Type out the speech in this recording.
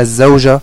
الزوجة